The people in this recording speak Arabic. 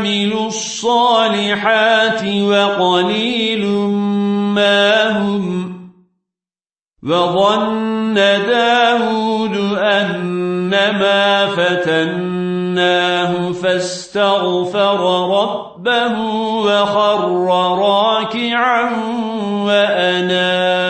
وعملوا الصالحات وقليل ما هم وظن داود أنما فتناه فاستغفر ربه وخر راكعا وَأَنَابَ